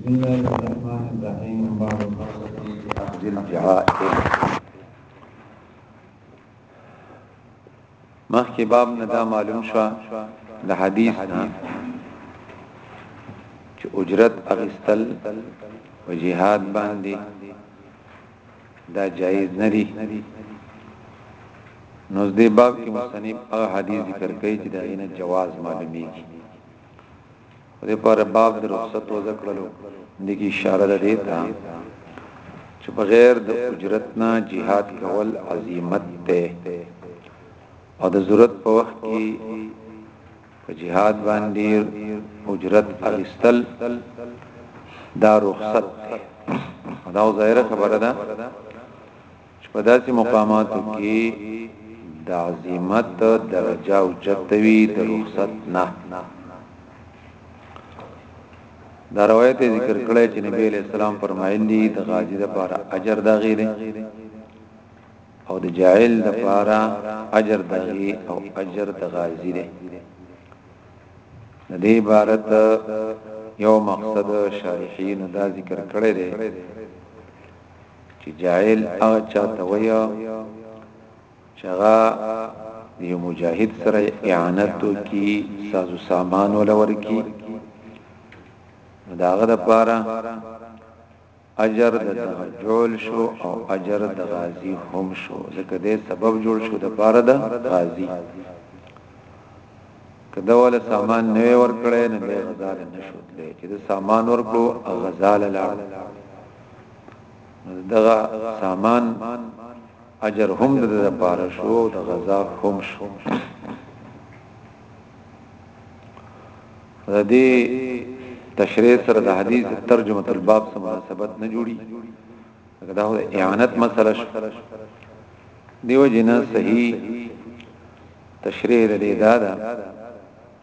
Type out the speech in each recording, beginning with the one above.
بسم الله الرحمن الرحيم باب الفرصة في أخذ الجهائم مخکې باب نه دا معلوم شو د حدیث نه چې اجرت اغستل او جهاد باندې دا جایز نه دی نو دې باب کې مصنف هغه حدیث ذکر کوي چې دا نه جواز معلومیږي دې پر باب د رخصت وځ کړلو دغه اشاره ده دیتا چې بغیر د اجرت نه jihad کول عظمت ده او د ضرورت په وخت کې په jihad باندې اجرت اغستل دا رخصت ده دا ظاهره خبره ده چې په داسې مقاماتو کې د عزیمت درجه او چتوي د رخصت نه دا روایت ذکر کړی چې نبی علیہ السلام فرمایلی د غازی د پاره اجر دا غیره او د جاهل د پاره اجر دغی او اجر د غازی دی د دې عبارت یو مقصد شارحین دا ذکر کړی دی چې جاهل هغه چاته وایو چې هغه یو مجاهد سره اعانت کوي سازو سامان ولور کوي داغه د پاره اجر د تهجول شو او اجر د غازی هم شو ځکه دې سبب جوړ شو د پاره د غازی کدا ول سامان نه ور کړې نه غزال نشو تلې چې د سامان ورکړو غزال لاړ دغه سامان اجر هم د لپاره شو د غزا هم شو د دې تشریح سره د حدیث ترجمه تر باب سره مناسبت نه جوړي دا هو اعانت مسله شو دیو جنا صحیح تشریح د دې دادا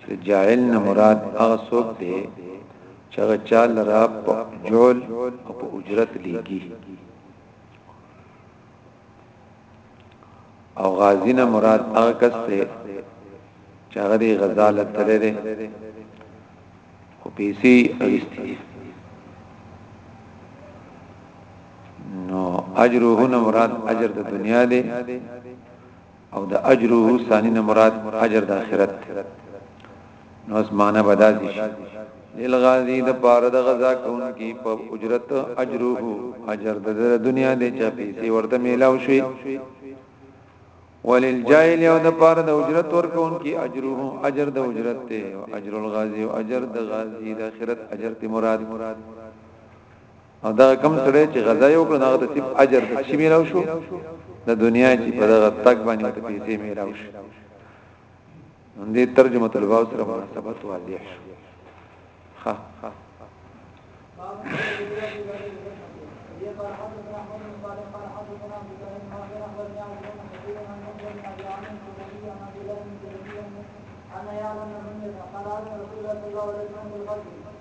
د جاهل نه مراد هغه څوک دی چې هغه چا لرا په جول او په اجرت لیږي او غازی نه مراد هغه کس دی چې هغه دی غزاله تللی دی او پیسې اړیستي نو اجره نه مراد اجر د دنیا دی او د اجره ثانی نه مراد اجر د اخرت نو اس معنا بداز شي للغازی د پاره د غزا کوونکی په اجرت اجره اجر د دنیا د چا پیسې ورته میلاو شي وللجاهل او د پاره د اجرت ورکوونکی اجره اجر د اجرت ته اجر الغازی او اجر د غازی د اخرت اجر ته مراد مراد او دا کم سړی چې غزا یو کړ هغه ته صرف اجر د شي میراو شو د دنیا چې په دغه تک باندې ته پیسې میراو شو دې ترجمه الباب سره مناسبت واضح شو ها ها أن يعلم من يتقال على رسول الله صلى الله عليه وسلم بالغزو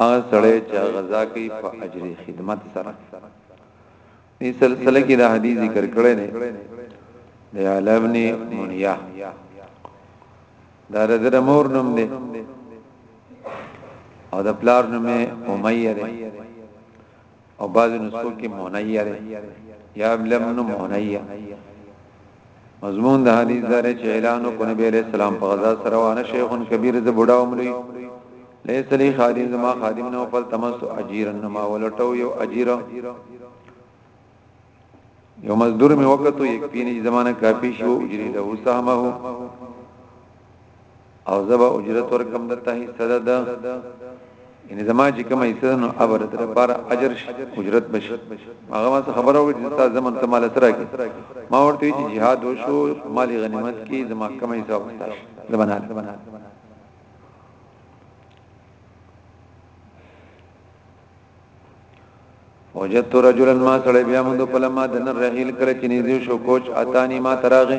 هغه سړی چې غزا کوي په اجر خدمت سره دې سلسله کې دا حدیث ذکر کړی دی د علمن منیا دا رزر مور نوم دی او د پلار نوم امیه دی او بعض نسخو کې مونیه ده یا لم نو مونیه مضمون د حدیث دار چې اعلان کو نبی علیہ السلام په غزا سره وانه شیخ کبیر ز بډا عمرې لیس لی خادم زما خادم نو فل تمس اجیرن ما ولټو یو اجیره یو مزدور می وکتو یک پینې زمانہ کافی شو اجری له سهمه او زبا اجرت ورکم د ته صدا ده ان زما چې کومه حصہ نو ابر تر بار اجر شي اجرت بشي هغه ما خبره وکړه چې تاسو زمون ته مال سره کی ما ورته چې jihad وشو مال غنیمت کې زما کومه حصہ وستا زمانه وجدت رجلا ما سره بیا موږ په لمه د نر رحیل کړ چې نږدې شو کوچ اتانی ما تراغه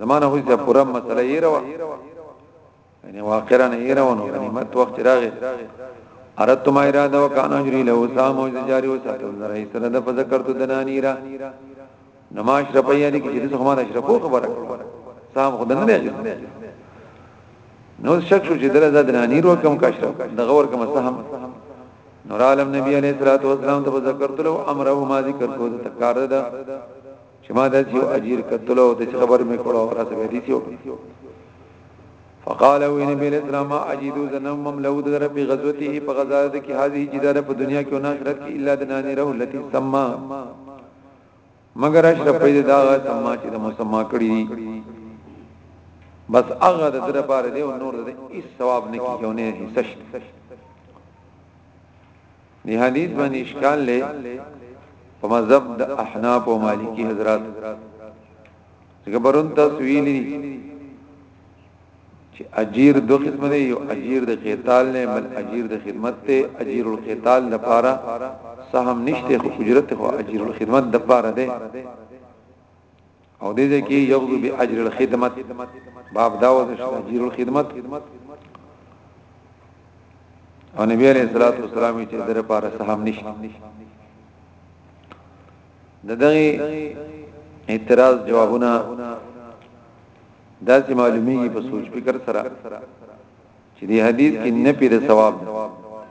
زمانه هو چې پوره مسله یې راو یعنی واقعا نه یې راو نو غنیمت وخت راغی ارت ما اراده وکانه جری له وسام او جاری وساتو زرای سره د فذکر تو دنانی را نماش رپیا دي کې چې څه ماده شرپو خبره سام خود نه دی نو شک شو چې درزه دنانی رو کم کاشر دغه ور کم سهم نور عالم نبی علیہ الصلوۃ والسلام ته ذکر تلو امره ما ذکر کو تکار ده چې ما داسې یو اجیر کتلو د خبر مې کړو او راته ویلي چې فقال او ان بل اسلام اجیدو زنم مم لو در په غزوته په غزاد کې هذه جدار په دنیا کې او آخرت کې الا دنانی ره لتی سما مگر اشرف پیدا دا سما چې د مسما کړی بس هغه د در پاره دی او نور د هیڅ ثواب نه کیږي نه هیڅ دی حدیث باندې اشکال لې په مذهب د احناف او مالکی حضرات څنګه برون تاسو ویلي چې اجیر دو قسم دی یو اجیر د قتال نه بل اجیر د خدمت ته اجیر القتال د پاره سهم نشته خو اجرت خو اجیر الخدمت د پاره دی او دې ځکه یغزو به اجر الخدمت باب دا وځي چې اجر الخدمت او نبی علیہ الصلوۃ والسلام چې در پاره سهم نشي دغه اعتراض جوابونه دا چې معلومیږي په سوچ فکر سره چې دې حدیث کې نفي د ثواب ده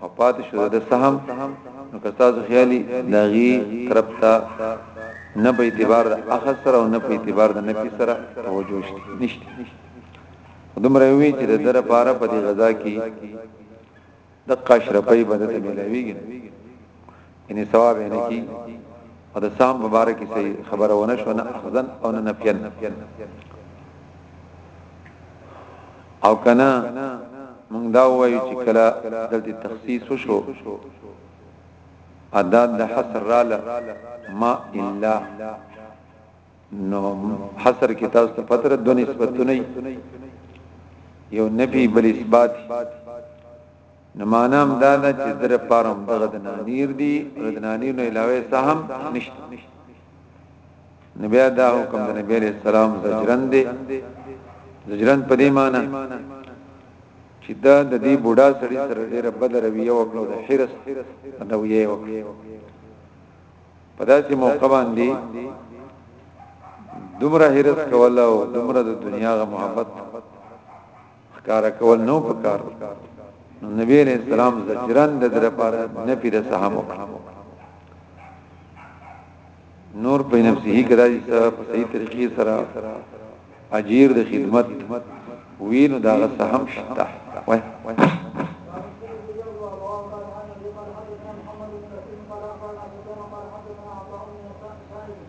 او پاتې شو د سهم نو که تاسو خیالي داغي کرپتا نه په اعتبار د اخر سره او نه په اعتبار د نفي سره توجه شته نشته دومره وی چې د در پاره په دې غزا کې د قشرپې بدته ملويږي یعنی ثواب یې نه کی او د سام مبارک سي خبره ونه شو نه اخذن او نه نفین او کنا موږ دا وایو چې کله دلته تخصیص وشو ادا د حصر رااله ما الا نو حصر کې تاسو ته پتر د نسبتونه یو نفي بل اثبات نو معنا هم دا ده چې در پاره هم دغه د نانیر دی او د نانیر نه علاوه سهم نشته نو بیا دا حکم د نبی علیہ السلام زجرن دی زجرن په دې معنی چې دا د دې بوډا سړی سره ډېر بد رویه وکړو د حرس دا ویې وکړو په داسې موقع باندې دومره حرس کوله او دومره د دنیا غ محبت ښکارا کول نو پکار نو نبی علیہ السلام زجران د در پاره نه پیر سهم نور په نفسه کړه چې په صحیح طریقې سره اجیر د خدمت وینو دا سهم شته وای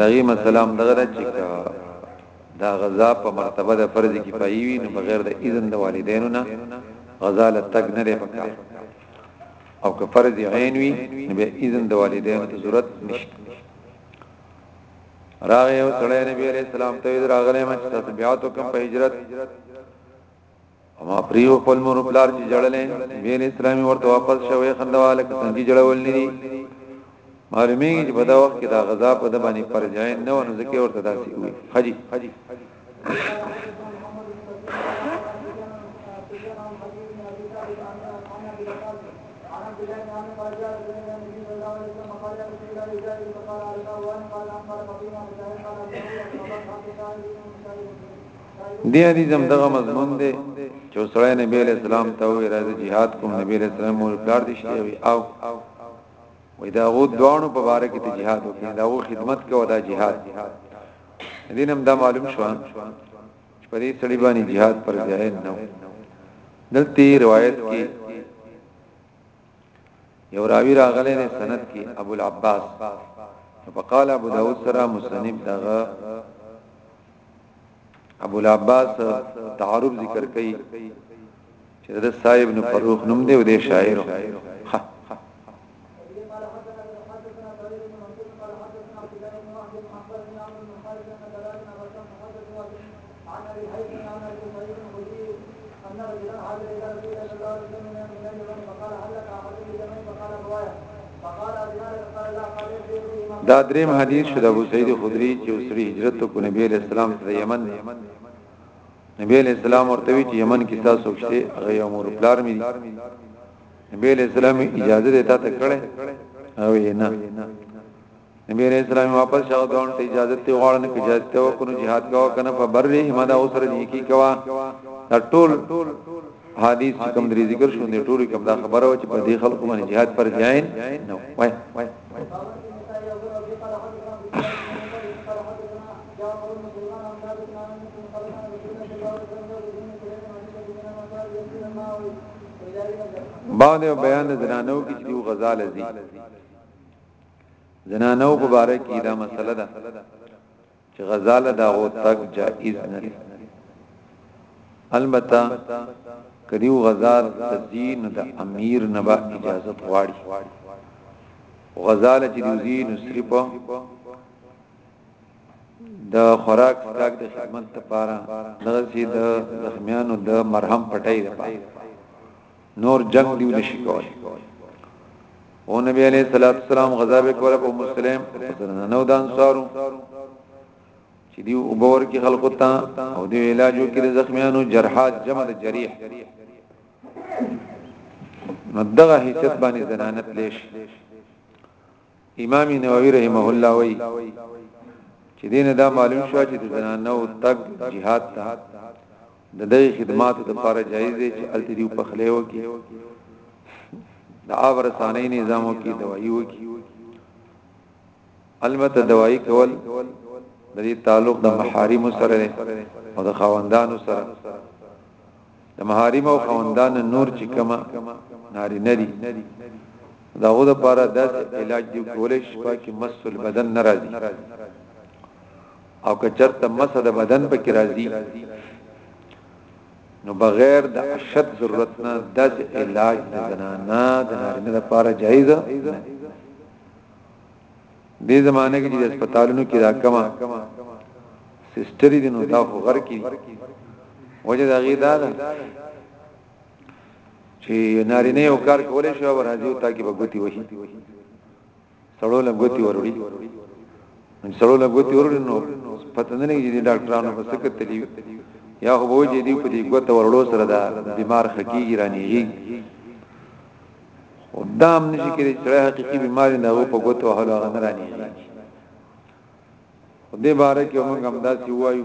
دغه مسله هم دغه چې دا غزا په مرتبه د فرض کفایي وي نو بغیر د اذن د والدینو نه غزا له تګ نه لري پکار او که فرض عین وي نو به اذن د والدینو ته ضرورت نشته راغه یو سړی نبی علیہ السلام ته راغله ما چې تاسو بیا تو کوم په هجرت اما پریو خپل مور پلار چې جړلې ویل اسلامي ورته واپس شوې خندواله څنګه جړول نه دي معلومی چې په دا وخت کې دا غذا په د باندې پر ځای نه ونه ځکه ورته داسې وي حجي Thank you. دې حدیث هم دغه مضمون دی چې سړی نبی علیہ السلام ته وی راځي jihad کوم نبی علیہ السلام مور پلار دي شته وی او وې دا غو دوانو په باره کې ته jihad وکړي دا غو خدمت کوي دا jihad دین هم دا معلوم شو چې په دې سړي باندې jihad پر ځای نه دلته روایت کې یو راوی راغلی نه سند کې ابو العباس فقال ابو داود سره مستنب دغه ابو العباس تعارف ذکر کوي چې د صاحب نو فروخ نوم دی او د شاعر دا دریم حدیث شد ابو سعید خدری چې وسری هجرت کو نبی علیہ السلام سره یمن نبی علیہ السلام ورته وی چې یمن کې تاسو شته هغه یو مور پلار مې نبی علیہ السلام اجازه دیتا ته کړه او نه نبی علیہ السلام واپس شاو دون ته اجازه ته غواړن کې اجازه ته وکړو jihad کا کنه فبره ما دا اوسر نیکی کوا دا ټول حدیث کوم درې ذکر شو نه ټول کوم دا خبره و چې په دې خلکو باندې jihad پر جاین نو وای وای باندې بیان زنانو کې چې غزال زی زنانو په باره کې دا مسله ده چې غزاله دا او تک جائز نه دی البته کدیو غزال تزین د امیر نه با اجازه غواړي غزاله چې دوی نو صرف د خوراک تاک د خدمت لپاره دغه چې د زخمیانو د مرهم پټای لپاره نور جنگ دیو نشي کولای او نبی علیہ الصلوۃ والسلام غزا به کوله په مسلم نو د انصارو چې دی وګور کې خلکو ته او دی علاجو کې زخمیانو جرحات جمع د جریح نو دغه حیثیت باندې زنانت لیش امام نووي رحمه الله وی چې دینه دا معلوم شو چې د زنانو تک jihad ته د دې خدماتو لپاره جایز دی چې الته دیو په خلیو کې د آب رسانې نظامو کې دوايي وکي البته دوايي کول د دې تعلق د محارم سره او د خواندانو سره د محارم او خواندان نور چې کما ناری نری داغه د پاره د علاج دی کولې شپه کې مسل بدن ناراضي او که چرته مس د بدن په کې راځي نو بغیر د اشد ضرورت نه د علاج د زنانا د نارینه لپاره جایز نه دې زمانه کې د هسپتالونو کې راکما سستری دي نو دا خو غر کې وجه دا غي دا ده چې نارینه یو کار کولای شي او راځي او تاکي بغوتی وشي سړو له ګوتی وروړي نو سړو له ګوتی وروړي نو پته نه لګي چې ډاکټرانو په څه کتلی یا خو به چې دی په دې ګوت ورړو سره دا بیمار خکیږي رانیږي او دام نشي کېږي چې حقيقي بیمار نه وو په ګوت وهلو هغه نه رانیږي خو دې باره کې موږ هم داسې وایو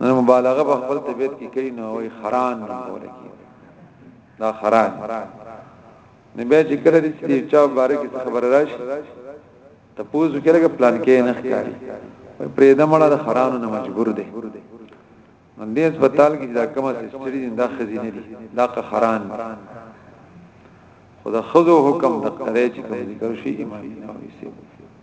نو مبالغه په خپل طبيعت کې کوي نو وي خران نه کوي دا خران نه به چې کله دې چا باره کې خبر راشي ته پوز وکړه پلان کې نه ښکاري پرې د مړه د خرانو نه مجبور دي نن دې هسپتال کې دا کومه سستري دا خزینه دي دا خران خدا خذو حکم د قره چې کوم ذکر شي امام نووي سي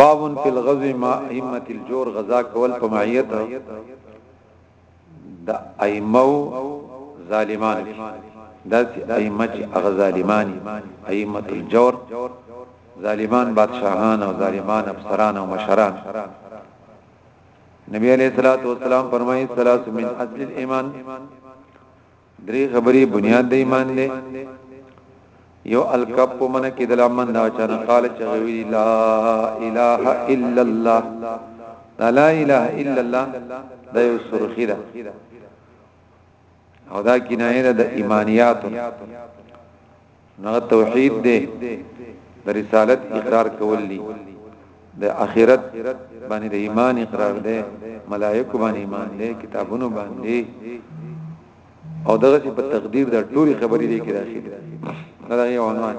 باب فی الغزو مع ائمه الجور غزا کول په معیت د ائمه ظالمان دا ائمه چې هغه ظالمان ائمه الجور ظالمان بادشاهان او ظالمان افسران او مشران نبی علیہ الصلوۃ والسلام فرمایي ثلاث من اصل الايمان درې خبرې بنیاد د ایمان دی یو الکف په من کې د لمن دا چانه قال چوي لا اله الا الله لا لا اله الا الله دا یو سرخی ده او دا کنایه ده د ایمانیاتو نه توحید دی د رسالت اقرار کول دي د اخرت باندې د ایمان اقرار دی ملائکه باندې ایمان دی کتابونو باندې او دغه په تقدیر د ټولي خبرې دی کې راځي دا یو عنوان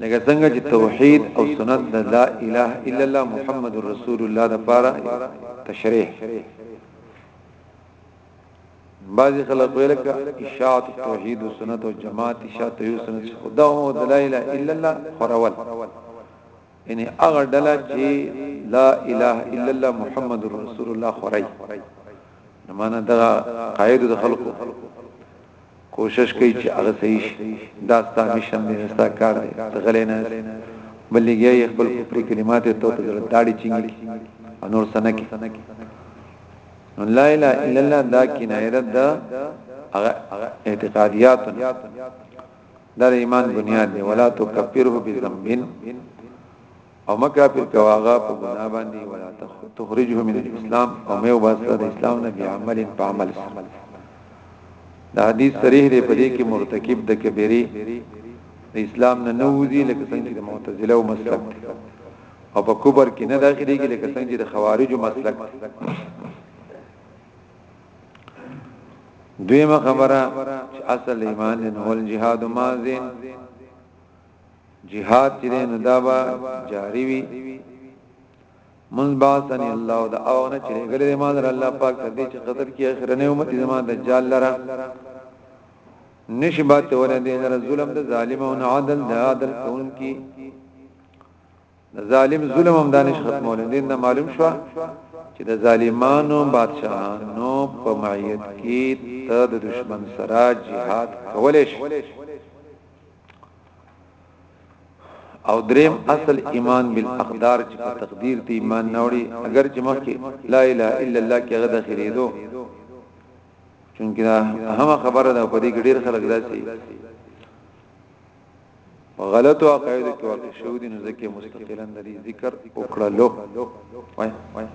لکه څنګه چې توحید او سنت د لا اله الا الله محمد رسول الله لپاره تشریح بعضی خلک ویل کا اشاعت توحید او سنت او جماعت اشاعت یو سنت خدا او لا اله الا الله خرول یعنی هغه ډله چې لا اله الا الله محمد رسول الله خورای نو معنا دا قاعده د خلکو کوشش کوي چې هغه صحیح شي دا ستا مشن دی ستا کار دی ته غلې نه بلګي خپل کفر کلمات ته ته داړي چنګي انور سنکه نو لا اله الا الله دا کنایه ده د هغه اعتقادیات در ایمان بنیاد دی ولا تو کفره بذنب او مکه پر کواغه په ګناه باندې ولا تخرجه من الاسلام او مې وباسه د اسلام نه بیا عمل په عمل سره دا حدیث صریح دی په دې کې مرتکب د کبیره د اسلام نه نوځي لکه څنګه چې د معتزله او مسلک او په کبر کې نه داخليږي لکه څنګه چې د خوارجو مسلک دویمه خبره چې اصل ایمان نه هول جهاد مازین جهاد چې نه دابا جاری وي من باثنی الله دا او نه چې غلې ما در الله پاک ته دې چې قدر کې اخرنه امت زما دجال لره نشبات ولې دې ظلم د ظالم او عدل د عدل کون کې ظالم ظلم هم دانش ختمول دي نه معلوم شو چې د ظالمانو بادشاهانو په معیت کې ته د دشمن سره jihad کولې شي او دریم اصل ایمان بالاقدار چې په تقدیر ته ایمان نه وړي اگر چې مخکې لا اله الا الله کې غدا خریدو چونکه هم خبره ده په دې کې ډیر خلک داسي په غلطو عقایدو کې واقع شو دي نو ځکه مستقلا د دې ذکر وکړلو وای وای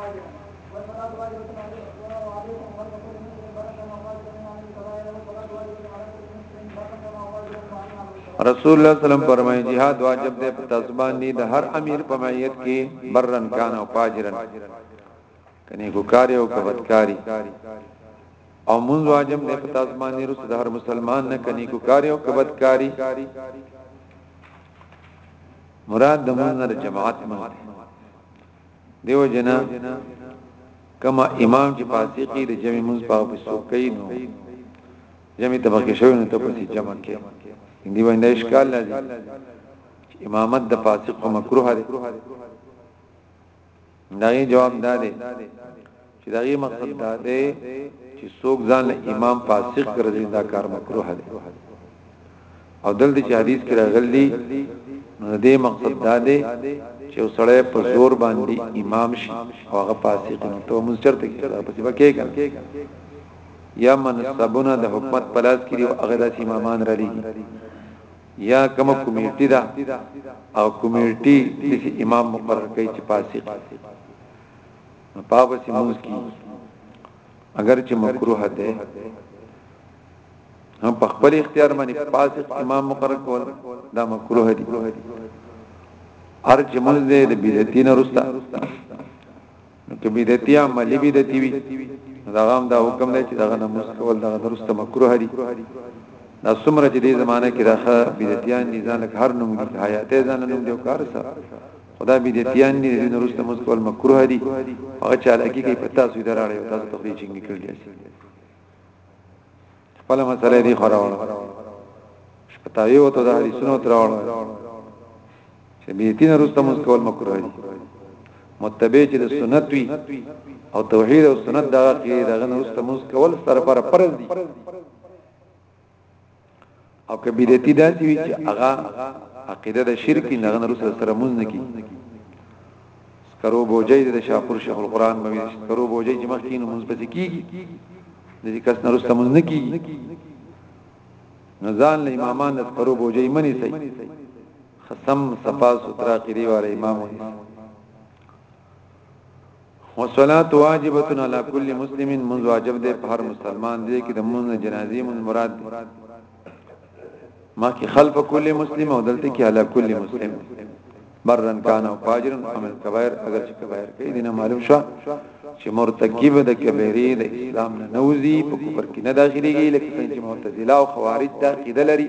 Thank you. رسول الله صلی الله علیه وسلم فرمایي jihad واجب دی په تاسو باندې د هر امیر په معیت کې برن کان او فاجرن کني ګکاری او کبدکاری او مونږ واجب دی په تاسو باندې رس د هر مسلمان نه کني ګکاری او کبدکاری مراد د مونږ نه جماعت مونږ دیو جنا کما امام چې فاسقي د جمع منځ په پسو کوي نو جمع تبقه شوی نو ته پسې جمع کې دی باندې اشکال لازم امامت د فاسق مکروه دی دغه جواب دا دی چې د هغې مقصد دا دی چې څوک ځان له امام فاسق ګرځي دا کار مکروه دی او دلته چې حدیث کې راغلی نو دې مقصد دا دی چې وسړی په زور باندې امام شي او هغه فاسق نه ته مونږ چرته کې دا پسې وکې کړه یا منصبونه د حکومت پلاس کړي او هغه د امامان را لګي یا کوم کمیټه دا او کمیټه د امام مقرر کوي چې فاسق نو پاپس موږ کی اگر چې مکروه ده هم په خپل اختیار باندې فاسق امام مقرر کول دا مکروه دي هر چې موږ دې د بدعتین رستا نو کې بدعتي عملي بدعتي وي دا غام دا حکم دی چې دا نه موږ کول دا درسته مکروه دي دا څومره چې دې زمانه کې راخه بدعتيان دي ځان هر نوم دي حیات ځان نوم دي کار سره خدا بدعتيان دي دین وروسته موږ کول مکروه دي هغه چالاکی کوي پتا سو دراړي او تاسو تخریج څنګه کړی خپل مسله دی خراوړ شپتاوی او ته د حدیثونو تراوړ چې بیتین وروسته موږ کول مکروه دي متبع چې د سنت وي او توحید او سنت دا کې دغه وروسته موږ کول سره پر پرز دي او کبیرتی دا چې وی چې هغه عقیده د شرک نه غن رسول سره مونږ نه کی کرو بوجای د شاپور شیخ القران مې کرو بوجای چې مخکې نو مونږ پسې کیږي د دې کس نه رسول مونږ نه کیږي نزان له امامان د کرو بوجای منی سي خصم صفا سترا قری واره امام ونی والصلاه واجبه علی کل مسلم منذ واجب ده په هر مسلمان دی کې د مون جنازي مون مراد ما کې خلف کل مسلم او دلته کې علی کل مسلم برن کان او فاجر عمل کبایر اگر چې کبایر کوي دینه معلوم شو چې مرتکب د کبیره د اسلام نه نوزي په کفر کې نه داخليږي لکه څنګه چې معتزله او خوارج دا کېدل لري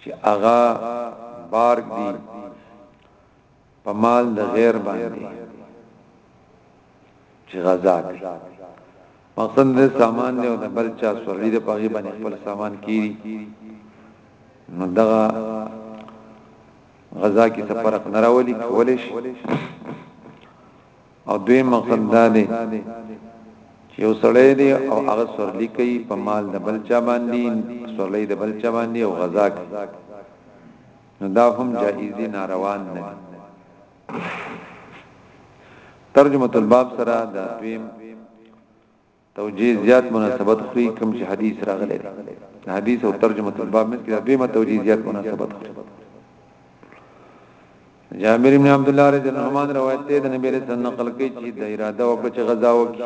چې هغه بارګ دي په مال د غیر باندې چې غزا کوي مقصد دې سامان دی او د بل چا سورلي د پاغي باندې خپل سامان کیری نو دغه غزا کې څه فرق نه راولي کولې شي او دوی مقصد دا دی چې یو سړی دی او هغه سورلی کوي په مال د بل چا باندې سورلی د بل چا باندې او غزا کوي نو دا هم جائز دي ناروان نه ترجمه الباب سره د دویم توجیه زیات مناسبت خوري کوم چې حدیث راغلی دی د حدیث او ترجمه الباب مې کړه دویمه توجیه زیات مناسبت خوري جابر بن عبد الله رضی الله عنه روایت دی د نبی رسول نقل کوي چې د اراده او کچ غزا وکړي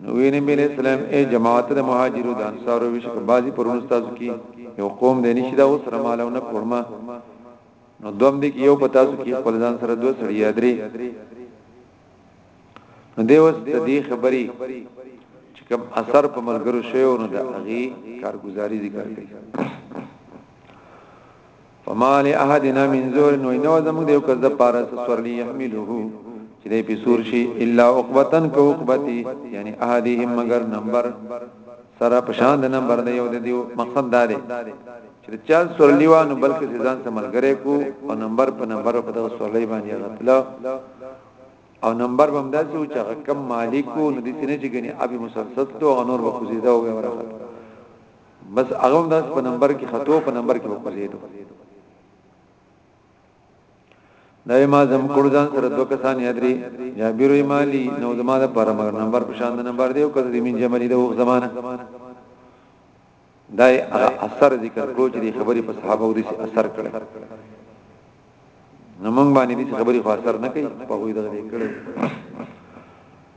نو وی نبی علیہ السلام اے جماعت د مهاجرو د انصارو ویش په بازي پرون استاد کی یو قوم د نشي دا اوس رمالو نه کورما نو دوم دې یو پتا سو کی خپل ځان سره دوه سړی یادري نو دی وس د دې خبري چې کوم اثر په ملګرو شوی نو د هغه کارګزاري ذکر کړي فما لاحدنا من زور نو نو زموږ دیو کز د پارا سورلی يحمله چې دې په سور شي الا عقبتن کو عقبتي یعنی احدهم مگر نمبر سره په شان د نمبر د یو د دیو مقصد دا دی چې د چا سورلی و نو بلکې ځان سره ملګری کو او نمبر په نمبر په دغه سورلی باندې غتل او نمبر بم داسې و چې کم مالکو نو د سینې چې غني ابي مسلسل تو انور وکوزیدا او ورخه بس هغه داس په نمبر کې خطو په نمبر کې وکوزیدو دای ما زم کړو ځان سره دوه کسان یادري جابر ایمالی نو زما د پر مگر نمبر په شان د نمبر دی او کله د مين جمعلی د وخت زمانہ دای اثر ذکر کړو چې خبرې په صحابه او دې اثر کړي نو موږ باندې دې خبرې خو اثر نه کوي په وې دغه دې کړي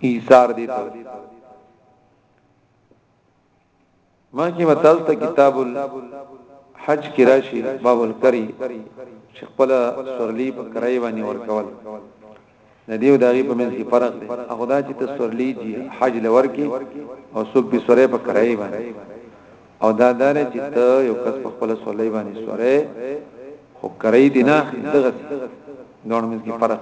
ایثار دې ته مخکې متل ته کتاب الحج کې راشي باب الکری چې خپل سورلی په کرای باندې ورکول د دیو دغه په منځ کې فرق دی هغه دا چې ته سورلی دی حج لور کې او څوک به سورې په کرای باندې او دا دار چې ته یو کس په خپل سورلی باندې سورې خو کرای دی نه دغه ګورنمنت کې فرق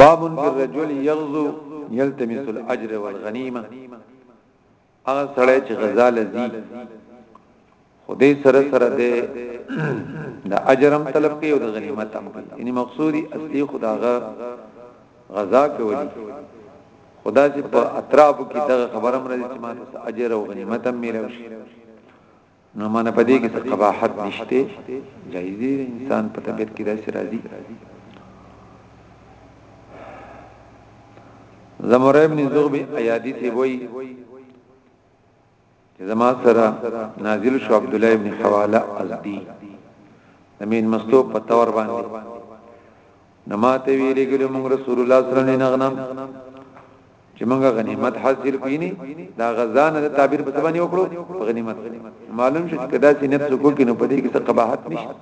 باب فی الرجل یغزو یلتمس الاجر والغنیمه هغه سړی چې غزا لذي خدای سره سره دی د اجرم طلب کوي او د غنیمت هم کوي یعنی مقصودی اصلي خداغه غزا کوي خدا چې په اطراف کې دغه خبره مرضی چې ماته اجر او غنیمت هم میلو شي نو معنی په دې کې څه قباحت نشته جایز دی انسان په طبيعت کې داسې راځي زمره ابن زغبي ايادي ته وای زما سره نازل شو عبد الله ابن حواله ازدي امين مستو په تور باندې نماته ویلې ګلو موږ رسول الله صلی الله علیه وسلم چې موږ غنیمت حاصل کینی دا غزان د تعبیر په سبا نه وکړو غنیمت معلوم شي چې کدا چې نفس کو کې نو پدې کې څه قباحت نشته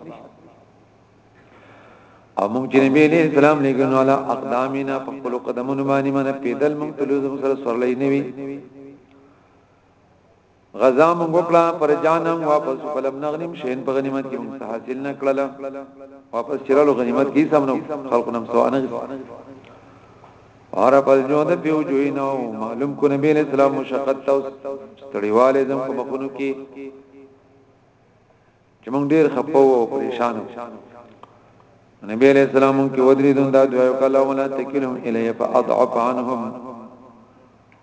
او موږ چې نبی له اسلام لګنو علا اقدامنا په خپل قدمونو باندې من پیدل موږ تلوزم سره سورلې نه وی غزا مونږ وکړه پر جانم واپس فلم نغنیم شین په غنیمت کې مونږ حاصل نه کړل واپس چرلو غنیمت کې سم نو خلق نم سو نه عرب الجود پیو جوی نو معلوم کو نبی علیہ السلام مشقت تو تړیواله زم کو مخونو کې چې مونږ ډیر خپو او پریشان نبی علیہ السلام کې ودری دون دا دوی کلام لا تکلم الیه فاضعف عنهم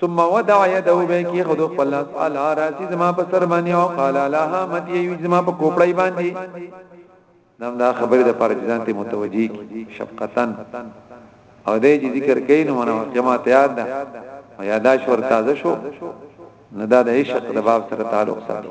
ثم ودع يده به کې خود خپل لاس اعلی راسی زما په سر باندې او قال لها متي یو زما په کوپړای باندې نام دا خبره د پاره ځان ته متوجي شفقتن او دې چې ذکر کین نو نه کما تیار ده او یاداش ور تازه شو نه دا د عشق د باب سره تعلق ساتي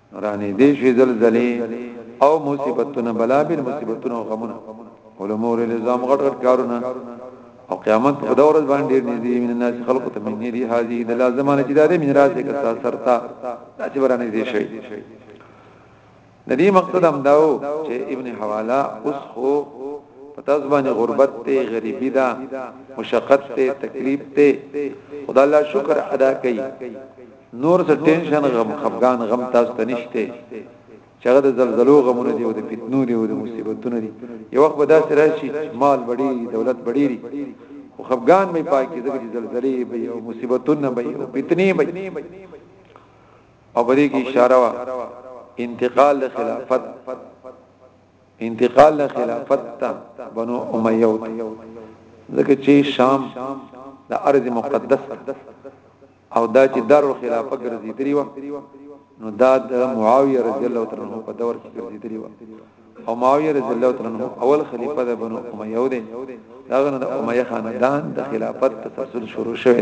رانه دې شي زلزلې او مصیبتونه بلا بل مصیبتونه او غمونه علماء الزام غټ غټ کارونه او قیامت په دور باندې ډیر نږدې من الناس خلق ته من دې هذه د لازمانه چې دا دې من راځي که تاسو سرتا دا چې ورانه دې شي د دې مقصد هم داو چې ابن حواله اوس خو پتا زبان غربت ته غریبی دا مشقت ته تکلیف ته خدای الله شکر ادا کړي نور څه ټینشن غم خفګان غم تاسو ته نشته چې هغه د زلزلو غمونه دي او د فتنو دي او د مصیبتونو دي یو وخت به داسې راشي مال بډی دولت بډی خو خفګان مې پاکي دغه زلزلې به او مصیبتونه به او فتنې به او بری کی اشاره وا انتقال له خلافت انتقال له خلافت ته بنو امیه ځکه چې شام د ارض مقدس او دا چې دار الخلافه ګرځیدلی و نو دا د معاویه رضی الله تعالی عنہ په دور کې ګرځیدلی و او معاویه رضی الله تعالی عنہ اول خلیفہ د بنو امیه و دی داغه د امیه خاندان د خلافت تسلسل شروع شوه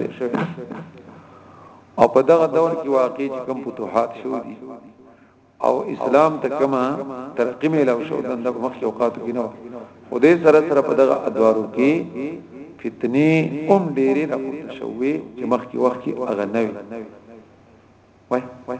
او په دغه دور کې واقع کوم فتوحات شو دي او اسلام ته کما ترقی ملو شو دنده په مخ اوقاتو کې نه و دې سره سره په دغه ادوارو کې فتنه اوم ډېرې راپورته شوې چې مخ کې وخت کې هغه نه وي وای وای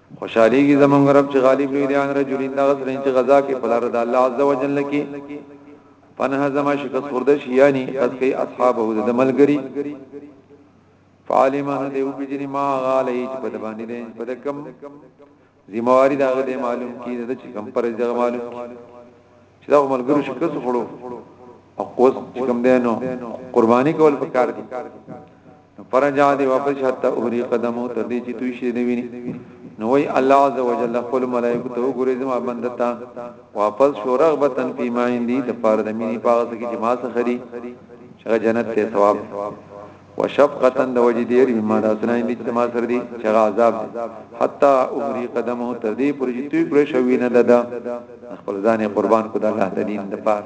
خوشحالیږي زمونږ رب چې غالب لوی دی ان رجلین دغه سره چې غزا کې پلار د الله عز وجل کې پنه زما شکست خورده شي یعنی قد کوي اصحابه د ملګری فعالمان دی او بجنی ما غالی چې په باندې دی په کم ذمہواری دا غته معلوم کی دا چې کم پر ځای معلوم چې دا ملګرو شکست خورو او اوس چې کم دی نو قرباني کول پکار دي نو پرجا دی واپس حتی اوری قدمو تر دې چې توی شي دی ویني نو وی الله عز وجل خپل ملائکه ته وګوري زما بندتا واپس شو رغبتن فی ما عندي د پاره د مینې پاغه کې چې ما څخه خري چې جنت ته ثواب وشفقتن د وجې دې رحم الله سره دې چې ما سره دې چې عذاب حتا عمرې قدمه تر دې پر چې توی کړې شوی نه ددا خپل ځان قربان کو د الله د دین د پاره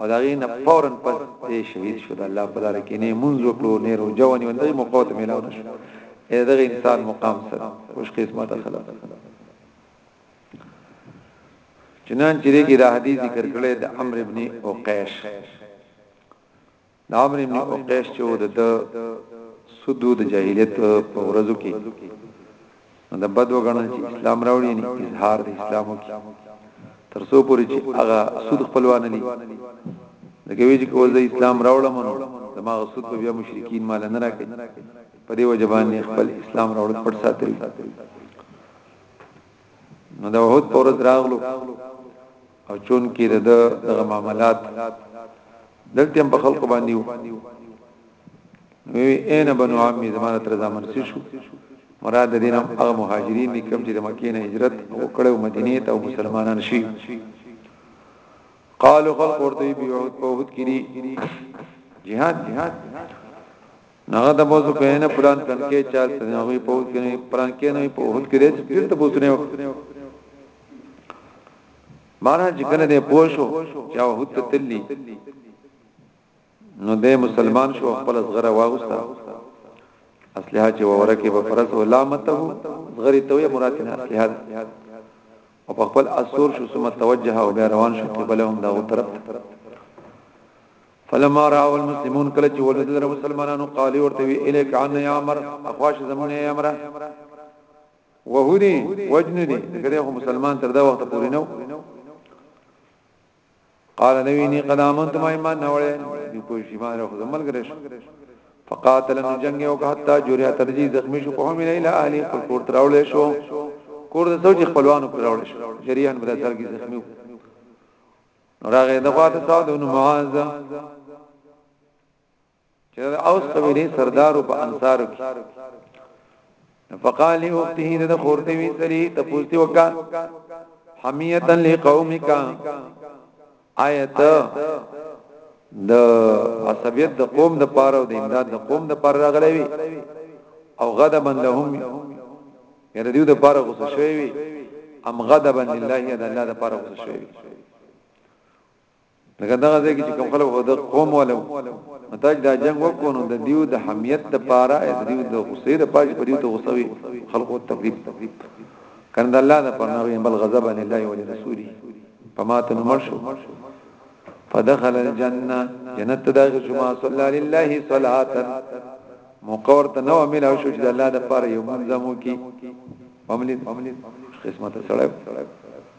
او دا غي نه فورن پس دې شهید شو د الله په لار کې نه مونږ وکړو نه روجونی ونده موقع ته ملاو نشو اې دغه انسان مقام سره خوش قسمت خلک چنان چې دې کې دا حدیث ذکر کړل د عمرو ابن اوقیش د عمرو ابن اوقیس چې د د سودو د جاهلیت په ورځو کې د بدو غنل چې اسلام راوړي نه اظهار د اسلامو کې تر څو پورې چې هغه سود خپلوان نه لکه وی چې کوزه اسلام راوړم نو زما سود په بیا مشرکین مال نه راکړي په دې وجه باندې خپل اسلام راوړ پټ ساتل نو دا وحد پر دراغلو او چون کې د دغه معاملات دلته هم په خلکو باندې وو وی اين بنو عمي زمانه تر زمانه سي شو مراد دین هم هغه مهاجرین دي کوم چې د مکې نه هجرت وکړو مدینه ته او مسلمانان شي قالو خلق ورته بیعود په وحود کې دي جهاد جهاد نغه د بوزو په نه پلان پلان کې چال ته نه وي په وحود کې نه پلان کې نه وي په وحود کې دې ته بوزنه بارا چې کله دې پوه شو چې او هوت تللی نو دې مسلمان شو خپل زغره واغستا اصلها چې ورکه په فرس او لامته زغری توې مراد نه اصلها او په خپل اسور شو ثم توجه او بیا روان شو قبلهم دا طرف فلما راو المسلمون کله چې ولدل مسلمانانو قالي ورته وی الیک عن یا امر اخواش زمونه یا امر وهودي وجنه دي ځکه یو مسلمان تر دا وخت پورې نو قال نویني قدامن تم ایمان نه وړي دی کوئی شی باندې خو زمل ګرش فقاتل من جنگ او حتا جوریا ترجی زخمی شو قوم نه اله الی پر کور تراول شو کور د سوچ خپلوانو پر راول شو جریان بل سر کی زخمی راغه دغه ته ساده نو معاذ چې د اوس قبيله سردارو په انصارو کې فقال اخته د خورته وی سری ته پوښتنه وکا حمیتا لقومک آیت د عصبیت د قوم د پاره او د امداد د قوم د پاره راغلی وی او غضبا لهم یره دیو د پاره غوسه شوی وی ام غضبا لله د الله د پاره غوسه شوی وی لکه دا ځای کې کوم خلک د قوم والو متاج دا جنگ وکونو د دیو د حمیت د پاره د دیو د غصې د پاره په دیو ته غصوي خلقو تکلیف کنه د الله د پرناوي بل غضب ان الله او رسولي فما تنمشو فدخل الجنه جنت داخل شو ما صلى لله صلاه مقور ته نو عمل او شو چې الله د پاره یو منظمو کی عمل قسمت سره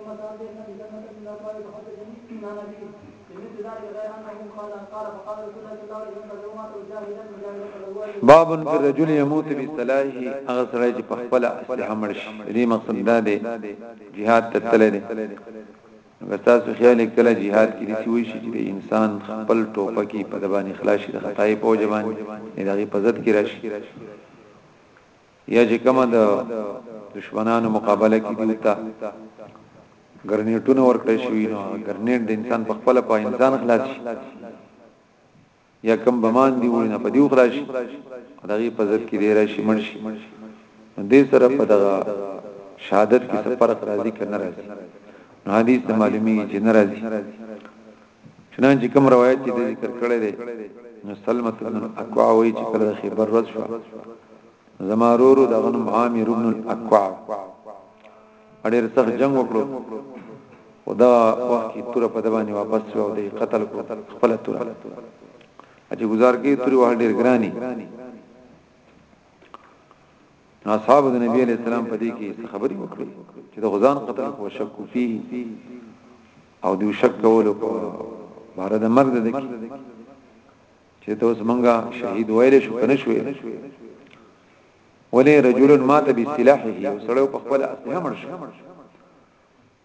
ومثال دې نه جنت من الابواب بحد جميع معنى دي بمثل ذلك غير انه قال قال فقال رسول الله صلى الله عليه وسلم لو مات جاهلا مجاهدا باب في الرجل يموت بسلاحه هغه سره چې په خپل اصل حمل شي دې مقصد دا دی jihad ته تل دي اگر تاسو خیال کله jihad کې دي وي شي چې انسان خپل ټوپکی په دبان اخلاص د خدای په ځبان دغه په عزت کې راشي یا چې کومه د دشمنانو مقابله کې دی تا ګرنیټونه ورکړی شوی نو ګرنیټ د انسان په خپل په انسان خلاص شي یا کم بمان دی وینه په دیو خلاص شي دغه په ځد کې دی راشي منشي دې سره په دغه شهادت کې سفر راځي کنه راځي نو حدیث معلومی چې ناراضي چنانچه کوم روایت چې د ذکر کړی دی نو سلمت بن الاکوع وایي چې کله د خیبر ورځ شو زمارورو د غنم عامر بن الاکوع اړیر سخت جنگ وکړو او دا وخت کې تور په دبانې واپس شو او د قتل کو خپل تور اجي گزار کې تور وه ډیر ګرانی نو اصحاب د نبی علی السلام په دې کې خبري وکړي چې د غزان قتل کو شک فيه او د شک کولو په بار د مرګ د دکی چې ته اوس منګه شهید ویل شو کنه شوې ولې رجل مات بسلاحه یو سړیو په خپل اسلحه مړ شو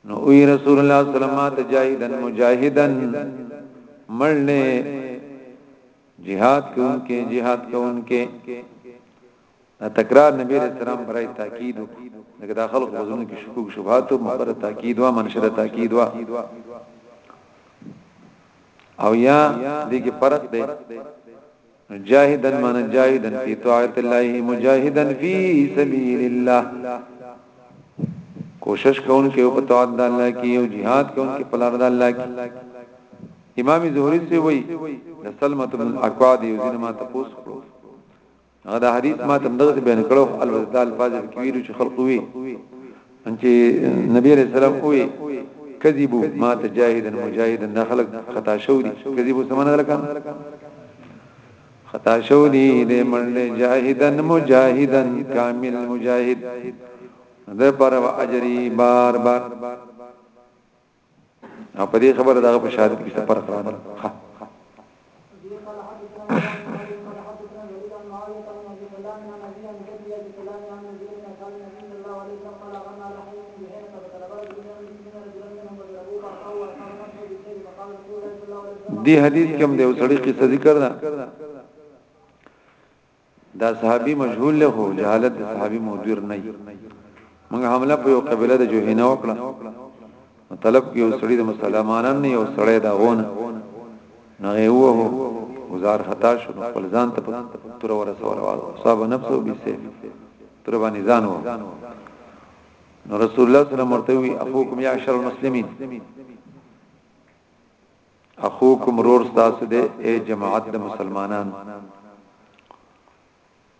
نو وی رسول الله صلی الله علیه وسلم جاهدن مجاهدن مړنه jihad کوونکې jihad کوونکې دا تکرار نبی علیہ السلام برای تاکید لکه دا خلق وزنو کې شکوک شبهات او مبر تاکید وا منشد تاکید وا او یا دې کې فرق دی جاهدن من جاهدن فی طاعت الله مجاهدن فی سبیل الله کوشش کون کې په طاعت د الله کې او jihad کون کې په لار د الله کې امام زهری سے وای د سلمۃ بن الاکواد یو ځینما تاسو کړو هغه دا حدیث ما تم دغه بیان کړو البته د الفاظ کې ویلو چې خلق وي ان چې نبی عليه السلام وي کذبو ما تجاهدا مجاهدا دا خلق خطا شو دي کذبو سمانه لکه خطا شو دي دې منډه جاهدا مجاهدا کامل مجاهد ده پر اجری بار بار او په دې خبره دغه په شهادت کې سفر خرانه ها دی حدیث کې هم د یو سړي قصه ذکر ده دا صحابي مجهول له هو جهالت د صحابي مودیر نه موږ حمله په یو قبيله د جوهینه وکړه مطلب کې یو سړی د مسلمانان نه یو سړی دا غونه نه هو گزار خطا شو خپل ځان ته تر ورسول او صاحب نفسه به سي تر باندې ځان و نو رسول الله صلی الله علیه وسلم ورته وی اخوکم یا شر المسلمین اخوکم رور ستاسو دی اے جماعت د مسلمانانو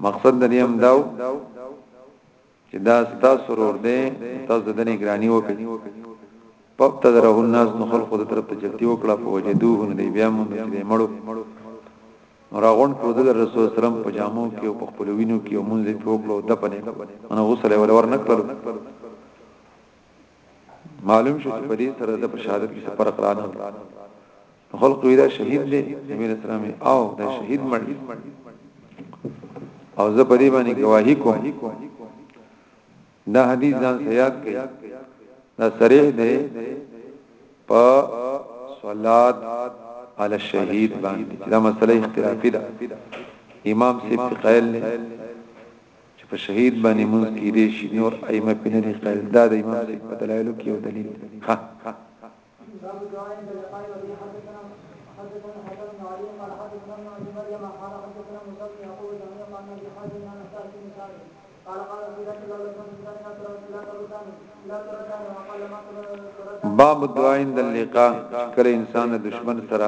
مقصد د دې هم داو چې دا ستاسو ورور دی تاسو د نگرانی وکړئ پپ تدره الناس نو خلق د طرف ته جلتی وکړه په وجدوه نو دی بیا مونږ چې مړو راغون کړو د رسول سلام په جامو کې او په خپلوینو کې مونږ په وکړو د پنه انا غسل ور ور نکړو معلوم شو چې په دې سره د شهادت کې فرق رانه خلق ویرا شهید دی نبی اسلام او دا شهید مړ او زه په دې باندې گواہی کوم دا حدیث ځان سیاد کړي دا صریح دی په صلات علی الشهید باندې دا مسله اختلافي ده امام سیب قائل چې په شهيد باندې لمونځ کيدی شي نور ائمه پې نه دي قائل دا د امام صاحب په دلائلو کې يو دليل دی ښه باب دعا عند اللقاء کله انسان د دشمن سره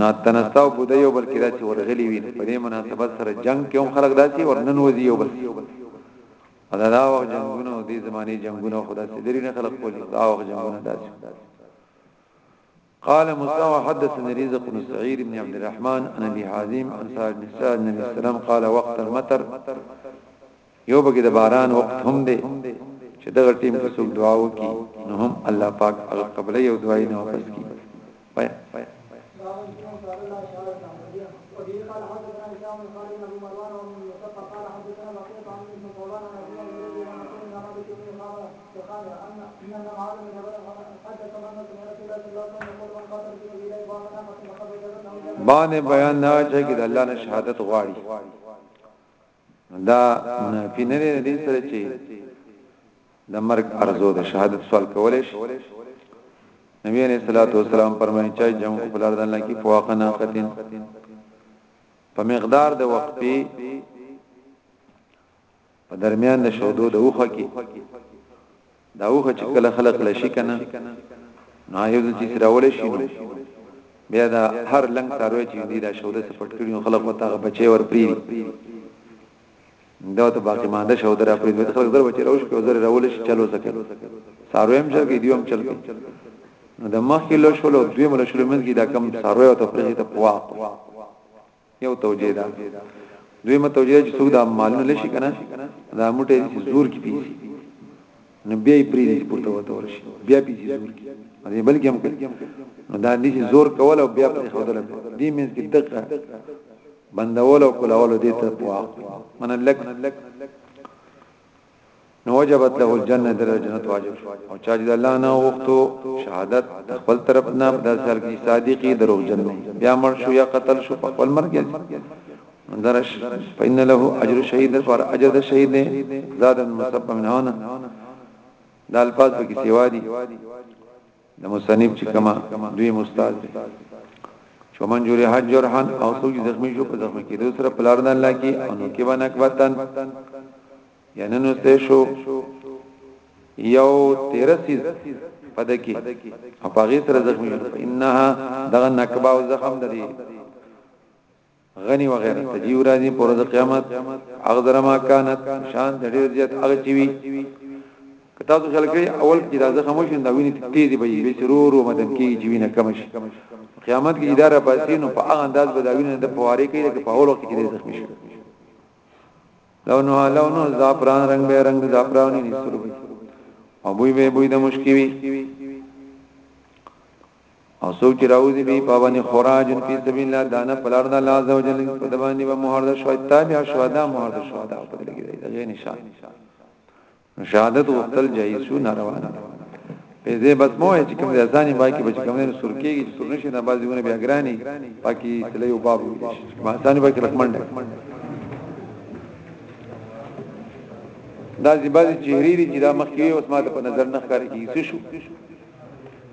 نه تنستاو بده یو بل کې دا چې ورغلی وي په دې مناسبت سره جنگ کې هم خلک داسي ورنن وځي یو بل دا دا وخت جنگونه دې زماني جنگونه خدا سي درې نه خلک کولی دا وخت جنگونه داسي قال موسى وحدثني رزق بن سعيد بن عبد الرحمن عن ابي حازم عن سعد بن سعد بن السلام قال وقت المطر یو پکې د باران وخت هم دی چې دغه ټیم کې څوک دعا وکړي نو هم الله پاک هغه قبل یو دعای نه واپس کی پای باندې بیان نه چې د الله نه شهادت غواړي دا منافی نه دی دې سره چې د مرګ ارزو د شهادت سوال کولې شي نبی علیہ الصلوۃ والسلام فرمایي چې جمع په لار د الله کې فواقنا قتن په مقدار د وخت په درمیان د شودو د اوخه کې دا وخه چې کله خلق لشي کنه نو هیوز چې سراول شي نو بیا دا هر لنګ ساروي چې دی دا شوده سپټ کړي نو خلق وتا بچي ور پری دا ته باقی مانده شو درا پرې د خلک در بچی راوش کو زر راول شي چلو سکے سارویم چې کې دیوم چل کې نو د مخ کې لو شولو دوی مل شولو منځ کې دا کم ساروی او ته پرې ته پوا یو توجیه ده دویمه توجیه چې څوک دا مالونه لشي کنه دا موټه زور کې پیږي نو بیا یې پریږي چې پورته وته ورشي بیا پیږي زور کې دې بلکې هم کوي نو دا دې زور کول او بیا پرې خودل دې مې کې دقه بندول او کولول دې ته واق من لک نو وجبت له الجنه در جنت واجب شو او چا چې الله نه وختو شهادت خپل طرف نه د سر کی صادقی دروغ جن بیا مر شو یا قتل شو په خپل مرګ درش فإن له اجر شهید پر اجر د شهید نه زاد مسبب نه دا الفاظ په کې سیوا دي د مصنف چې کما دوی مستاد دی شو من جوړي حج جرحن او څوک زخمی شو په زخمی کې دوسر پلار نه الله کې او نو کې باندې کبتن یعنی نو ته شو یو تیرسیز پدکی او پاغی سره زخمی شو انها دغه نکبه او زخم دري غنی وغیره تجی ورازی پر د قیامت اغذر ما کانت شان د ډیر زیات اغه چوي کتا تو خلک اول کې دا زخه مو شوند ویني تیزی به به سرور او مدن کې چې وینه کم شي قیامت کې اداره پاسینو په اغه انداز به دا وینه د فوارې کې د په اول وخت کې د زخمی شي لونو لونو زعفران رنگ به رنگ زعفرانی نسرو او بوی به بوی د مشکی وی او څوک چې راوځي به په باندې خراج په سبیل الله دانه پلار د الله عز وجل په باندې به مهر د شهدا تابع شهدا مهر د شهدا په دې کې دا غي نشان شهادت وختل جایز شو ناروا نه په دې بس مو چې کوم ځاني بای کې بچ کوم نه سر کېږي سر نشي نه بازي ونه بیا ګراني پاکي تلې او باب ما ځاني بای کې لکمنډ دا زیبازي چهرې دي چې دا مخکې اوس ما ته په نظر نه ښکاري کیږي شو